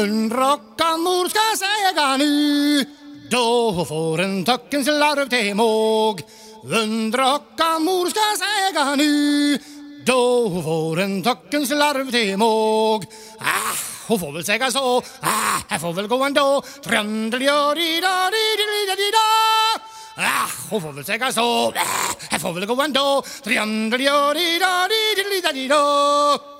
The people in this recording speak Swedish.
En Undrocka ska säga nu då får en töcken slarv till måg. En Undrocka ska säga nu då får en töcken slarv till måg. Ah, hon får väl säga så, ah, här får väl gå ändå. Tröndel-gör-i-da-di-di-di-da Ah, hon får väl säga så, ah, här får väl gå ändå. Tröndel-gör-i-da-di-di-di-da